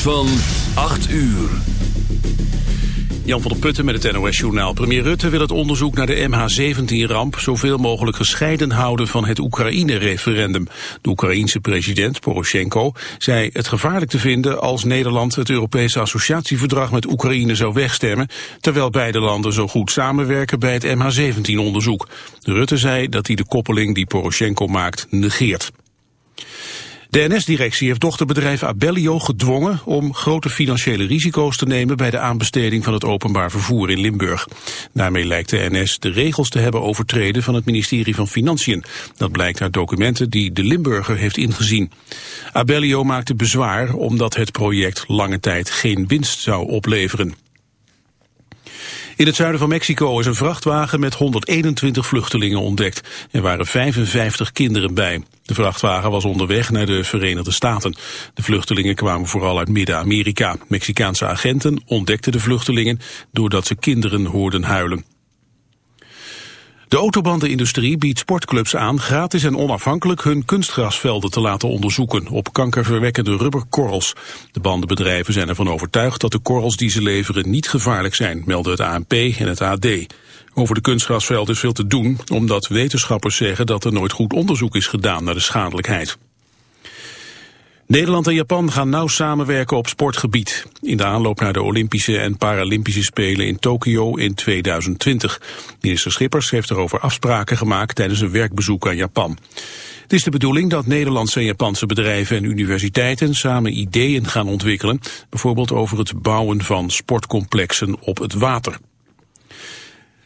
van 8 uur. Jan van der Putten met het NOS-journaal. Premier Rutte wil het onderzoek naar de MH17-ramp... zoveel mogelijk gescheiden houden van het Oekraïne-referendum. De Oekraïense president Poroshenko zei het gevaarlijk te vinden... als Nederland het Europese associatieverdrag met Oekraïne zou wegstemmen... terwijl beide landen zo goed samenwerken bij het MH17-onderzoek. Rutte zei dat hij de koppeling die Poroshenko maakt negeert. De NS-directie heeft dochterbedrijf Abellio gedwongen om grote financiële risico's te nemen bij de aanbesteding van het openbaar vervoer in Limburg. Daarmee lijkt de NS de regels te hebben overtreden van het ministerie van Financiën. Dat blijkt uit documenten die de Limburger heeft ingezien. Abellio maakte bezwaar omdat het project lange tijd geen winst zou opleveren. In het zuiden van Mexico is een vrachtwagen met 121 vluchtelingen ontdekt. Er waren 55 kinderen bij. De vrachtwagen was onderweg naar de Verenigde Staten. De vluchtelingen kwamen vooral uit Midden-Amerika. Mexicaanse agenten ontdekten de vluchtelingen doordat ze kinderen hoorden huilen. De autobandenindustrie biedt sportclubs aan gratis en onafhankelijk hun kunstgrasvelden te laten onderzoeken op kankerverwekkende rubberkorrels. De bandenbedrijven zijn ervan overtuigd dat de korrels die ze leveren niet gevaarlijk zijn, melden het ANP en het AD. Over de kunstgrasvelden is veel te doen, omdat wetenschappers zeggen dat er nooit goed onderzoek is gedaan naar de schadelijkheid. Nederland en Japan gaan nauw samenwerken op sportgebied. In de aanloop naar de Olympische en Paralympische Spelen in Tokio in 2020. Minister Schippers heeft erover afspraken gemaakt tijdens een werkbezoek aan Japan. Het is de bedoeling dat Nederlandse en Japanse bedrijven en universiteiten samen ideeën gaan ontwikkelen, bijvoorbeeld over het bouwen van sportcomplexen op het water.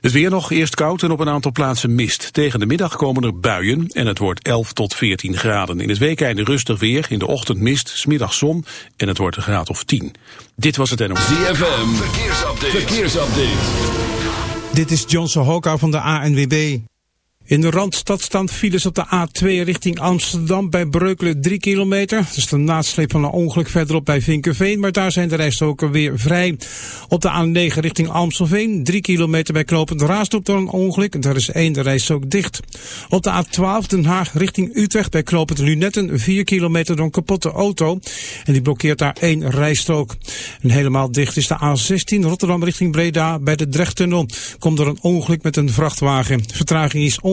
Het weer nog eerst koud en op een aantal plaatsen mist. Tegen de middag komen er buien en het wordt 11 tot 14 graden. In het weekende rustig weer, in de ochtend mist, smiddag zon en het wordt een graad of 10. Dit was het NOS. ZFM, verkeersupdate. verkeersupdate. Dit is Johnson Hoka van de ANWB. In de Randstad staan files op de A2 richting Amsterdam bij Breukelen 3 kilometer. Dat is de nasleep van een ongeluk verderop bij Vinkenveen, maar daar zijn de rijstroken weer vrij. Op de A9 richting Amstelveen 3 kilometer bij Knopend Raasdorp door een ongeluk. Daar is één rijstrook dicht. Op de A12 Den Haag richting Utrecht bij Knopend Lunetten 4 kilometer door een kapotte auto. En die blokkeert daar één rijstrook. En helemaal dicht is de A16 Rotterdam richting Breda bij de Drechttunnel. Komt er een ongeluk met een vrachtwagen. Vertraging is ongeveer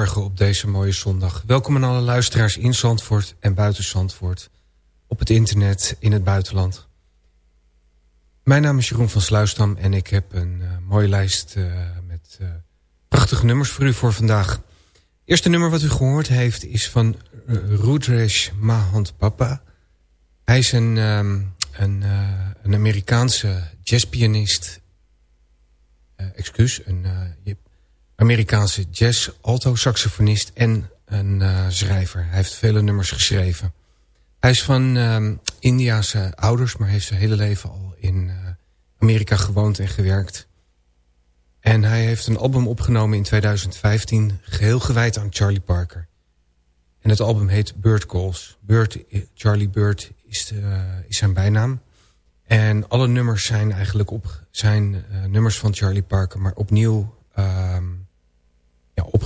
Heel goede morgen op deze mooie zondag. Welkom aan alle luisteraars in Zandvoort en buiten Zandvoort. Op het internet, in het buitenland. Mijn naam is Jeroen van Sluisdam en ik heb een uh, mooie lijst uh, met uh, prachtige nummers voor u voor vandaag. Het eerste nummer wat u gehoord heeft is van Rudresh Mahant Papa. Hij is een, um, een, een Amerikaanse jazzpianist. excuus, een Amerikaanse jazz, alto-saxofonist en een uh, schrijver. Hij heeft vele nummers geschreven. Hij is van uh, Indiase ouders, maar heeft zijn hele leven al in uh, Amerika gewoond en gewerkt. En hij heeft een album opgenomen in 2015, geheel gewijd aan Charlie Parker. En het album heet Bird Calls. Bird, Charlie Bird is, de, is zijn bijnaam. En alle nummers zijn eigenlijk op, zijn nummers van Charlie Parker, maar opnieuw...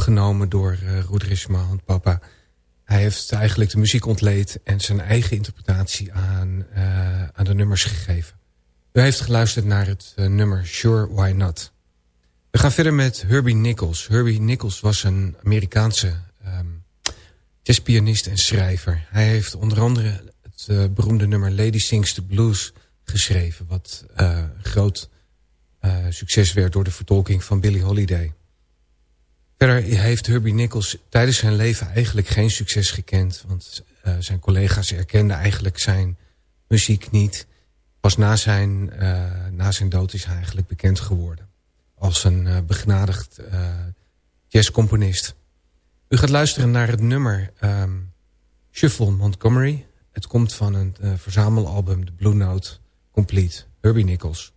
Opgenomen door uh, Rudrish Papa. Hij heeft eigenlijk de muziek ontleed en zijn eigen interpretatie aan, uh, aan de nummers gegeven. U heeft geluisterd naar het uh, nummer Sure Why Not. We gaan verder met Herbie Nichols. Herbie Nichols was een Amerikaanse um, jazzpianist en schrijver. Hij heeft onder andere het beroemde nummer Lady Sings the Blues geschreven... wat groot succes werd door de vertolking van Billie Holiday. Verder heeft Herbie Nichols tijdens zijn leven eigenlijk geen succes gekend. Want uh, zijn collega's erkenden eigenlijk zijn muziek niet. Pas na zijn, uh, na zijn dood is hij eigenlijk bekend geworden. Als een uh, begenadigd jazzcomponist. U gaat luisteren naar het nummer um, Shuffle Montgomery. Het komt van een verzamelalbum, The Blue Note Complete. Herbie Nichols.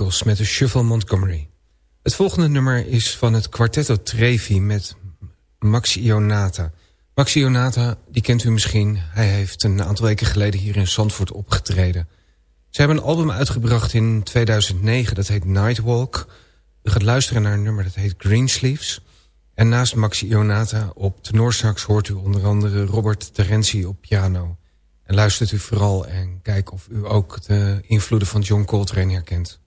Met de Shuffle Montgomery. Het volgende nummer is van het Quartetto Trevi met Maxi Ionata. Maxi Ionata, die kent u misschien. Hij heeft een aantal weken geleden hier in Zandvoort opgetreden. Ze hebben een album uitgebracht in 2009, dat heet Nightwalk. U gaat luisteren naar een nummer dat heet Greensleeves. En naast Maxi Ionata op tenorsax hoort u onder andere Robert Terenzi op piano. En luistert u vooral en kijk of u ook de invloeden van John Coltrane herkent.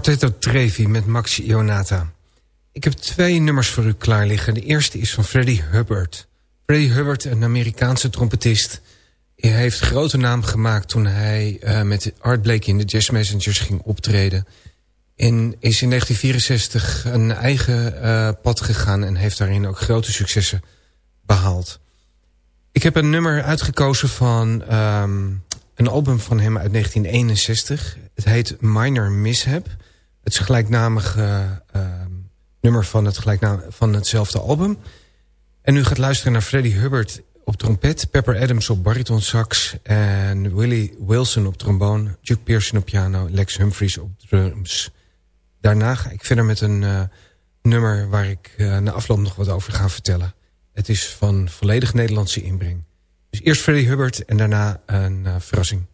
Quartetto Trevi met Maxi Ionata. Ik heb twee nummers voor u klaar liggen. De eerste is van Freddie Hubbard. Freddie Hubbard, een Amerikaanse trompetist... Hij heeft grote naam gemaakt toen hij uh, met Art Blakey in de Jazz Messengers ging optreden. En is in 1964 een eigen uh, pad gegaan en heeft daarin ook grote successen behaald. Ik heb een nummer uitgekozen van um, een album van hem uit 1961. Het heet Minor Mishap. Het gelijknamige uh, nummer van, het gelijknaam, van hetzelfde album. En u gaat luisteren naar Freddie Hubbard op trompet... Pepper Adams op bariton sax... en Willie Wilson op trombone... Duke Pearson op piano... Lex Humphries op drums. Daarna ga ik verder met een uh, nummer... waar ik uh, na afloop nog wat over ga vertellen. Het is van volledig Nederlandse inbreng. Dus eerst Freddie Hubbard en daarna een verrassing.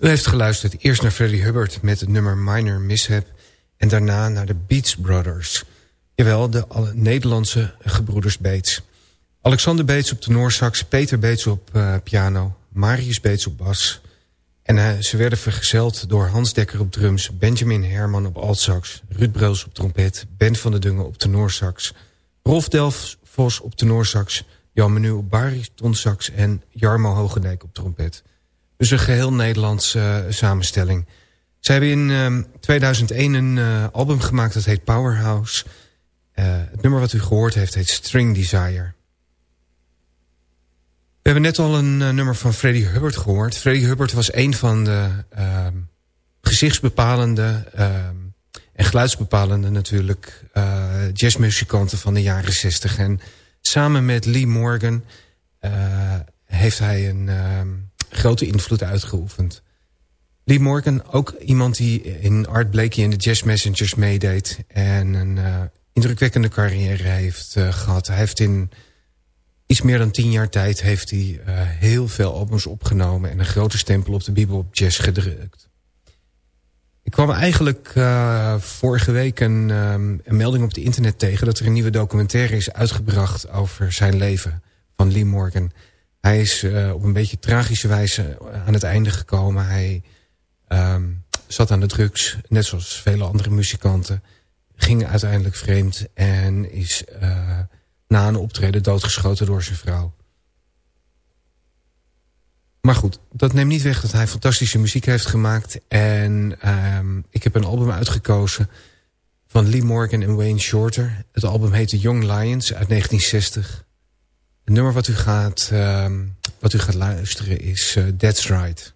U heeft geluisterd eerst naar Freddie Hubbard met het nummer Minor Mishap... en daarna naar de Beats Brothers. Jawel, de Nederlandse gebroeders Beets. Alexander Beets op tenorsax, Peter Beets op uh, piano... Marius Beets op bas... En uh, ze werden vergezeld door Hans Dekker op drums... Benjamin Herman op altsax, Ruud Breus op trompet... Ben van der Dungen op tenorsax... Rolf Delfs op tenorsax... Jan Menu op baritonsax en Jarmo Hogendijk op trompet. Dus een geheel Nederlandse uh, samenstelling. Ze hebben in uh, 2001 een uh, album gemaakt dat heet Powerhouse. Uh, het nummer wat u gehoord heeft heet String Desire. We hebben net al een nummer van Freddie Hubbard gehoord. Freddie Hubbard was een van de ehm, gezichtsbepalende ehm, en geluidsbepalende natuurlijk jazzmuzikanten van de jaren 60. En samen met Lee Morgan heeft hij een grote invloed uitgeoefend. Lee Morgan, ook iemand die in Art Blakey en de Jazz Messengers meedeed... en een uh, indrukwekkende carrière heeft uh, gehad. Hij heeft in iets meer dan tien jaar tijd heeft hij, uh, heel veel albums opgenomen... en een grote stempel op de bebop jazz gedrukt. Ik kwam eigenlijk vorige week een, een melding op het internet tegen... dat er een nieuwe documentaire is uitgebracht over zijn leven van Lee Morgan... Hij is uh, op een beetje tragische wijze aan het einde gekomen. Hij um, zat aan de drugs, net zoals vele andere muzikanten. Ging uiteindelijk vreemd en is uh, na een optreden doodgeschoten door zijn vrouw. Maar goed, dat neemt niet weg dat hij fantastische muziek heeft gemaakt. En um, ik heb een album uitgekozen van Lee Morgan en Wayne Shorter. Het album heette Young Lions uit 1960. Het nummer wat u gaat, uh, wat u gaat luisteren is uh, That's Right.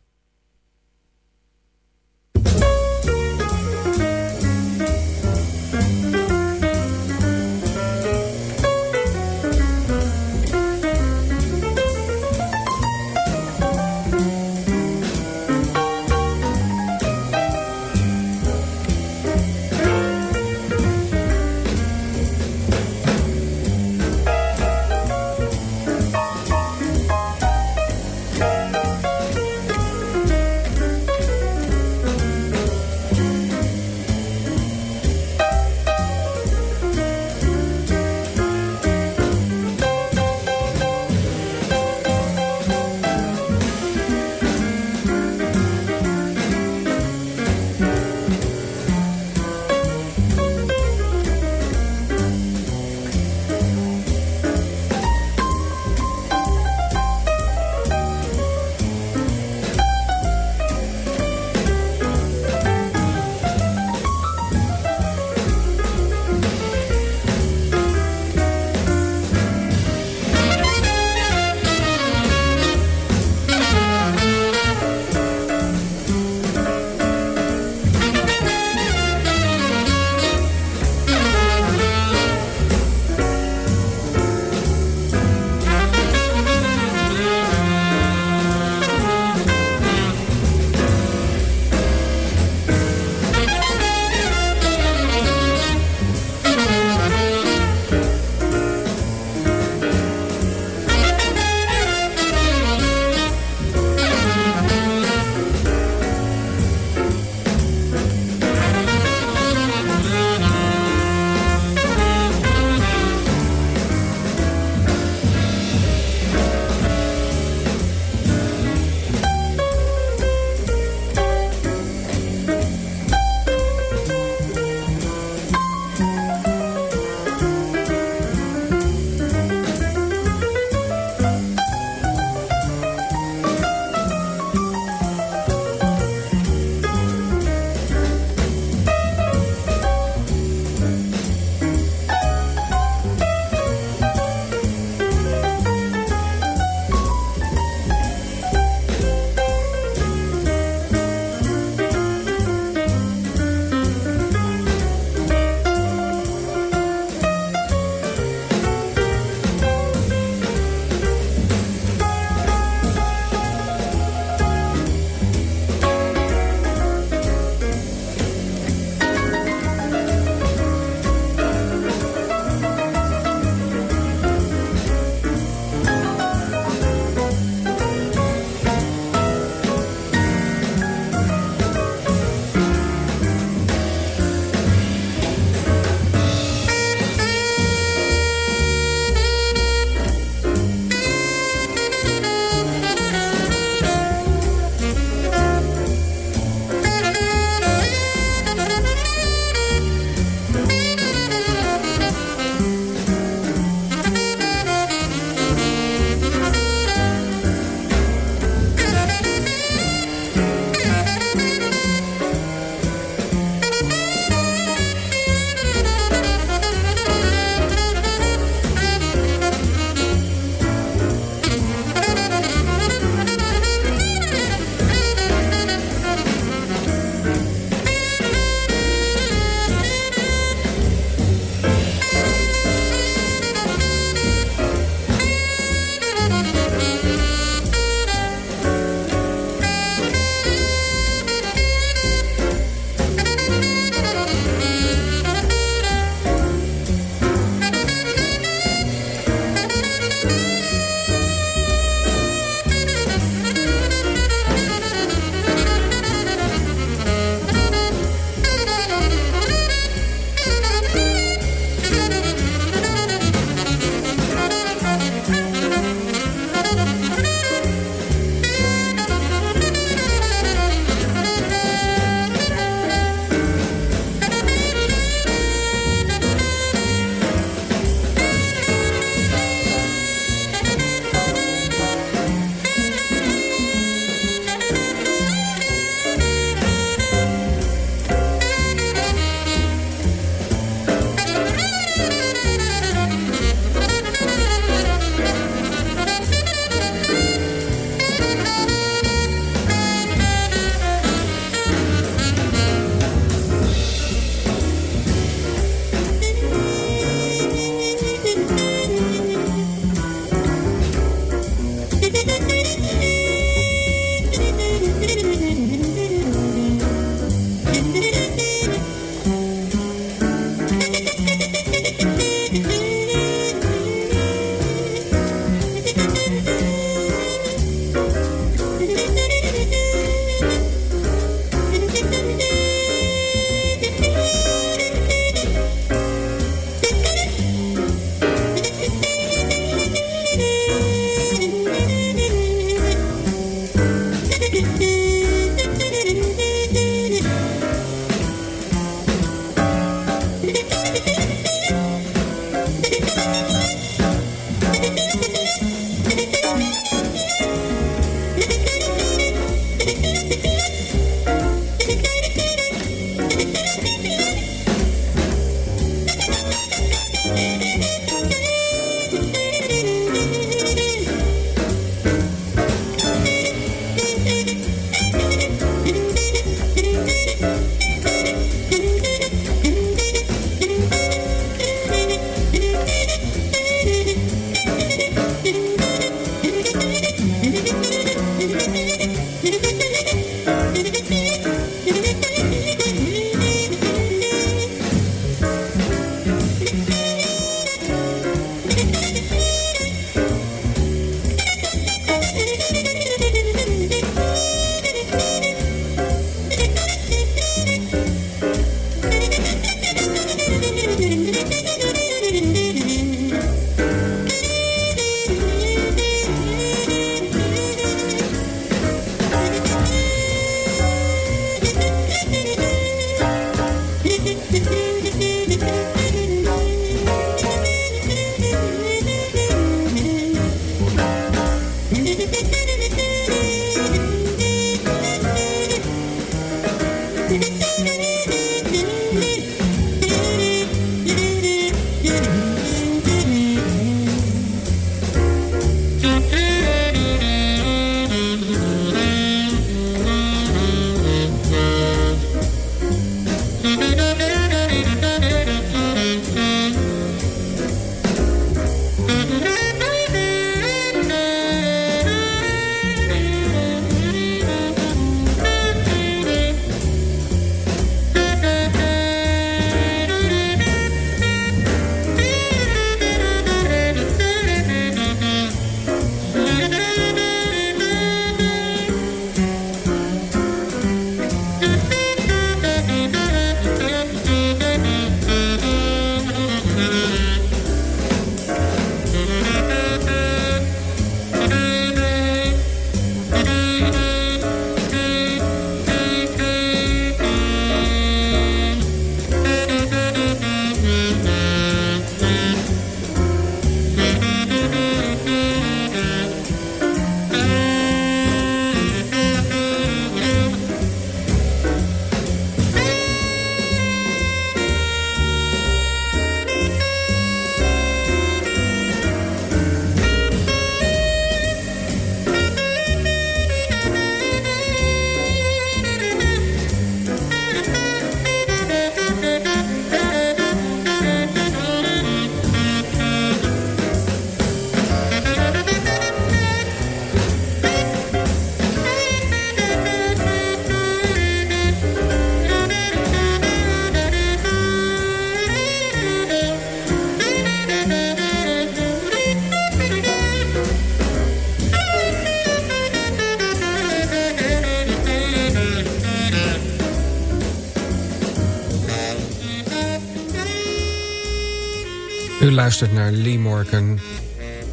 Luistert naar Lee Morgan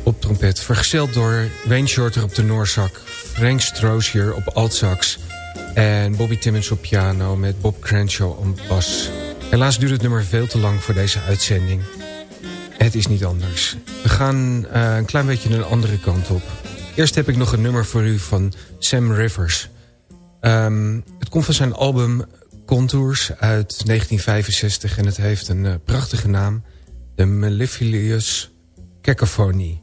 op trompet. Vergezeld door Wayne Shorter op de Noorzak. Frank Strozier op altsax. En Bobby Timmons op piano met Bob Crenshaw op bas. Helaas duurt het nummer veel te lang voor deze uitzending. Het is niet anders. We gaan uh, een klein beetje een andere kant op. Eerst heb ik nog een nummer voor u van Sam Rivers. Um, het komt van zijn album Contours uit 1965 en het heeft een uh, prachtige naam de Mellifluous Cacophony.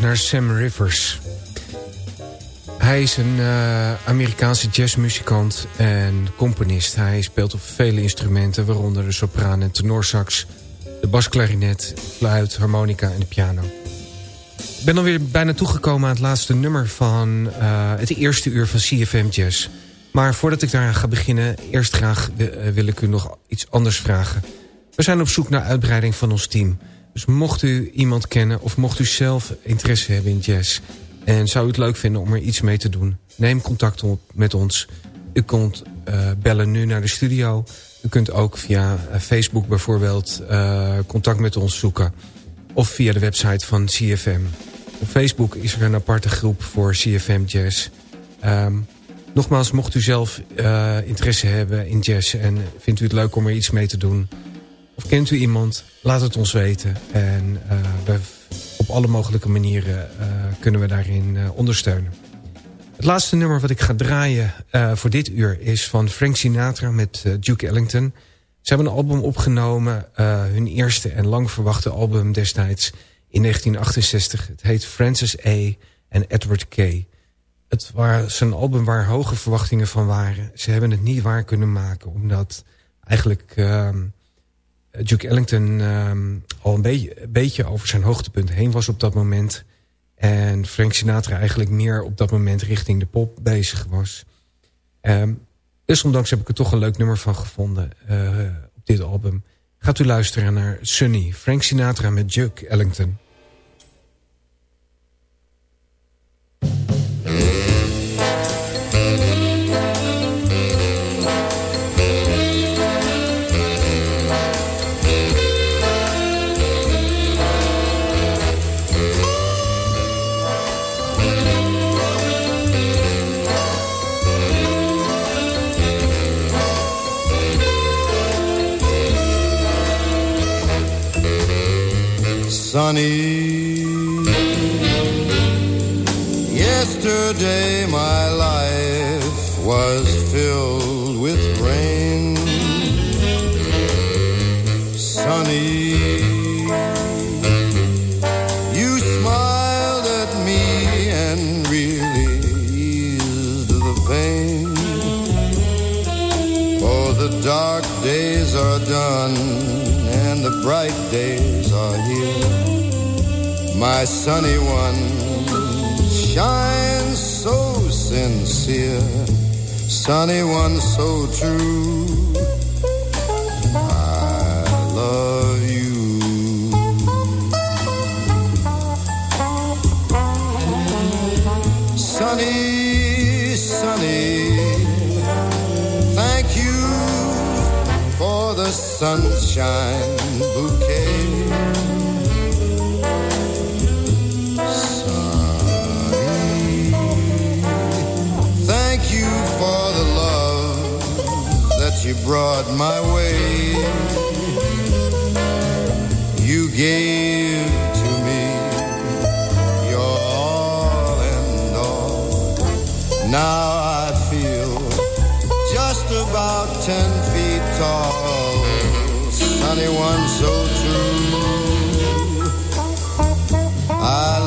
Naar Sam Rivers. Hij is een uh, Amerikaanse jazzmuzikant en componist. Hij speelt op vele instrumenten, waaronder de sopraan en tenorsax... de basklarinet, fluit, harmonica en de piano. Ik ben alweer bijna toegekomen aan het laatste nummer van uh, het eerste uur van CFM Jazz. Maar voordat ik daar ga beginnen, eerst graag uh, wil ik u nog iets anders vragen. We zijn op zoek naar uitbreiding van ons team... Dus mocht u iemand kennen of mocht u zelf interesse hebben in jazz... en zou u het leuk vinden om er iets mee te doen... neem contact op met ons. U kunt uh, bellen nu naar de studio. U kunt ook via uh, Facebook bijvoorbeeld uh, contact met ons zoeken. Of via de website van CFM. Op Facebook is er een aparte groep voor CFM Jazz. Um, nogmaals, mocht u zelf interesse hebben in jazz... en vindt u het leuk om er iets mee te doen... Of kent u iemand? Laat het ons weten. En uh, we, op alle mogelijke manieren uh, kunnen we daarin uh, ondersteunen. Het laatste nummer wat ik ga draaien voor dit uur is van Frank Sinatra met Duke Ellington. Ze hebben een album opgenomen, hun eerste en lang verwachte album destijds in 1968. Het heet Francis A. en Edward K. Het was een album waar hoge verwachtingen van waren. Ze hebben het niet waar kunnen maken, omdat eigenlijk... Ehm, Duke Ellington um, al een beetje, beetje over zijn hoogtepunt heen was op dat moment. En Frank Sinatra eigenlijk meer op dat moment richting de pop bezig was. Um, dus ondanks heb ik er toch een leuk nummer van gevonden uh, op dit album. Gaat u luisteren naar Sunny, Frank Sinatra met Duke Ellington. Sunny. Yesterday my life was filled with rain. Sunny. You smiled at me and really eased the pain. Oh, the dark days are done and the bright days my sunny one shines so sincere, sunny one so true. I love you. Sunny, sunny, thank you for the sunshine bouquet brought my way. You gave to me your all and all. Now I feel just about ten feet tall. Sunny one so true. I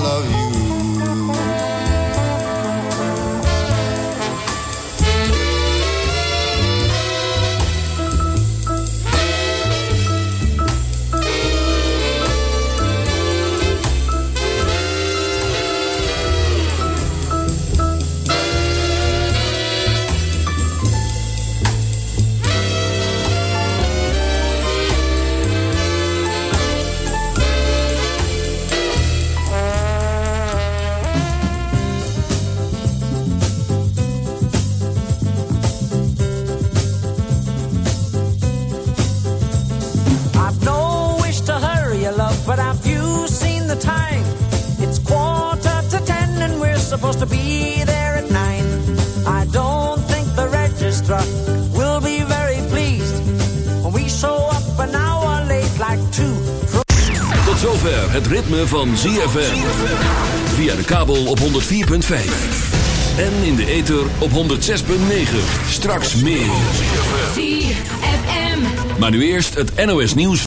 supposed to be there at nine. I don't think the registrar will be very pleased when we show up an hour late like two. Tot zover het ritme van ZFM. Via de kabel op 104.5. En in de ether op 106.9. Straks meer. ZFM. Maar nu eerst het NOS nieuws.